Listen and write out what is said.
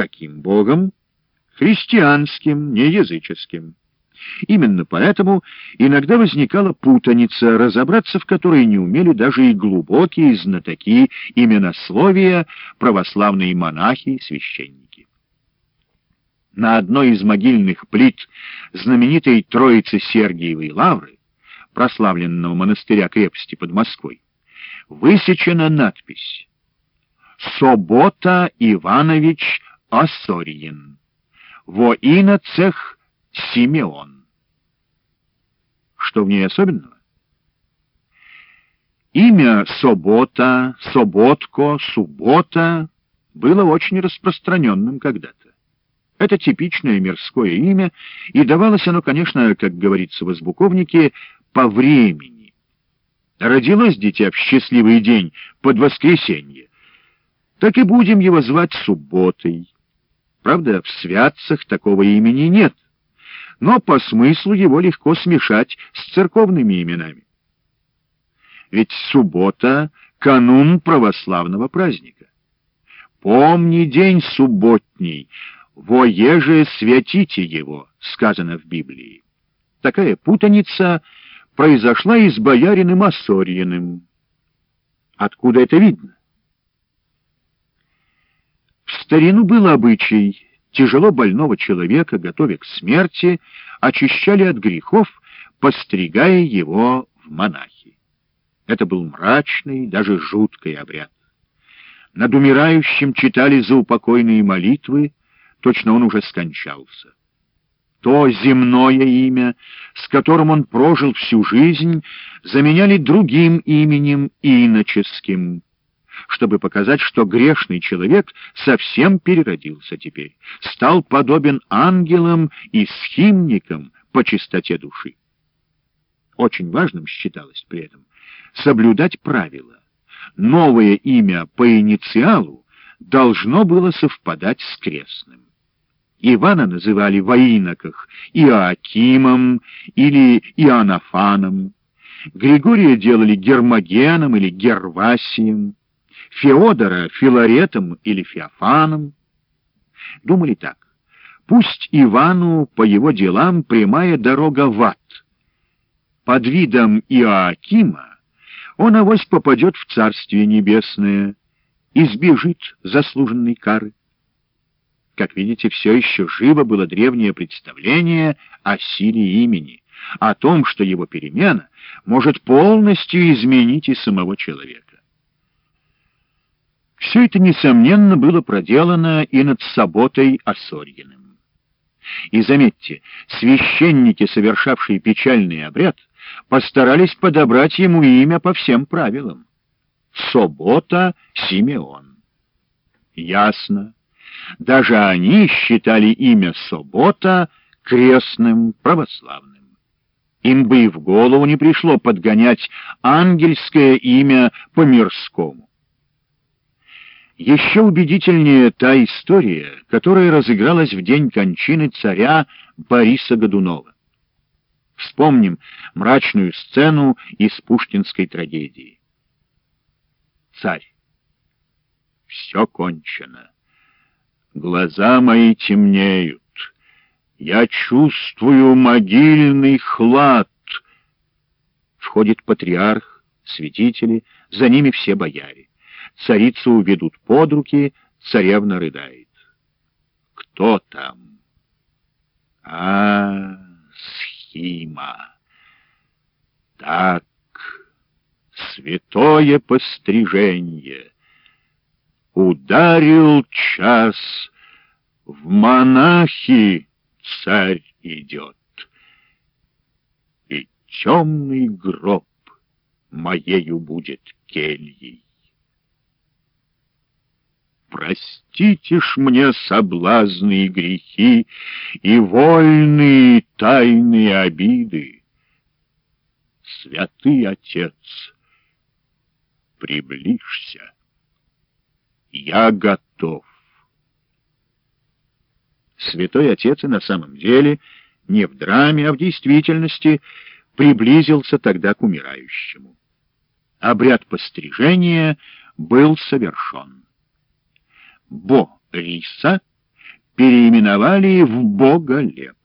Каким богом? Христианским, не языческим. Именно поэтому иногда возникала путаница, разобраться в которой не умели даже и глубокие знатоки именословия, православные монахи и священники. На одной из могильных плит знаменитой Троицы Сергиевой Лавры, прославленного монастыря крепости под Москвой, высечена надпись «Собота Иванович Осорьин, во иноцех Симеон». Что в ней особенного? Имя Собота, Соботко, Суббота было очень распространенным когда-то. Это типичное мирское имя, и давалось оно, конечно, как говорится в избуковнике, по времени. Родилось дитя в счастливый день под воскресенье, так и будем его звать субботой. Правда, в святцах такого имени нет, но по смыслу его легко смешать с церковными именами. Ведь суббота — канун православного праздника. «Помни день субботний», «Воеже святите его», сказано в Библии. Такая путаница произошла и с боярином Осорьиным. Откуда это видно? Старину был обычай, тяжело больного человека, готовя к смерти, очищали от грехов, постригая его в монахи. Это был мрачный, даже жуткий обряд. Над умирающим читали заупокойные молитвы, точно он уже скончался. То земное имя, с которым он прожил всю жизнь, заменяли другим именем иноческим, чтобы показать, что грешный человек совсем переродился теперь, стал подобен ангелам и схимникам по чистоте души. Очень важным считалось при этом соблюдать правила. Новое имя по инициалу должно было совпадать с крестным. Ивана называли в иноках Иоакимом или Иоаннафаном, Григория делали Гермогеном или Гервасием, Феодора — Филаретом или Феофаном. Думали так. Пусть Ивану по его делам прямая дорога в ад. Под видом Иоакима он авось попадет в Царствие Небесное, избежит заслуженной кары. Как видите, все еще живо было древнее представление о силе имени, о том, что его перемена может полностью изменить и самого человека. Все это, несомненно, было проделано и над Саботой Осорьиным. И заметьте, священники, совершавшие печальный обряд, постарались подобрать ему имя по всем правилам. Собота Симеон. Ясно. Даже они считали имя Собота крестным православным. Им бы и в голову не пришло подгонять ангельское имя по мирскому. Еще убедительнее та история, которая разыгралась в день кончины царя Бориса Годунова. Вспомним мрачную сцену из пушкинской трагедии. Царь. Все кончено. Глаза мои темнеют. Я чувствую могильный хлад. Входит патриарх, святители, за ними все бояре. Царицу ведут под руки, царевна рыдает. Кто там? А, схима. Так, святое пострижение — Ударил час, в монахи царь идет, И темный гроб моею будет кельей. Простите ж мне соблазны грехи И вольные тайные обиды. Святый Отец, приближься. Я готов. Святой Отец и на самом деле, не в драме, а в действительности, приблизился тогда к умирающему. Обряд пострижения был совершен. Бо Риса переименовали в Боголеп.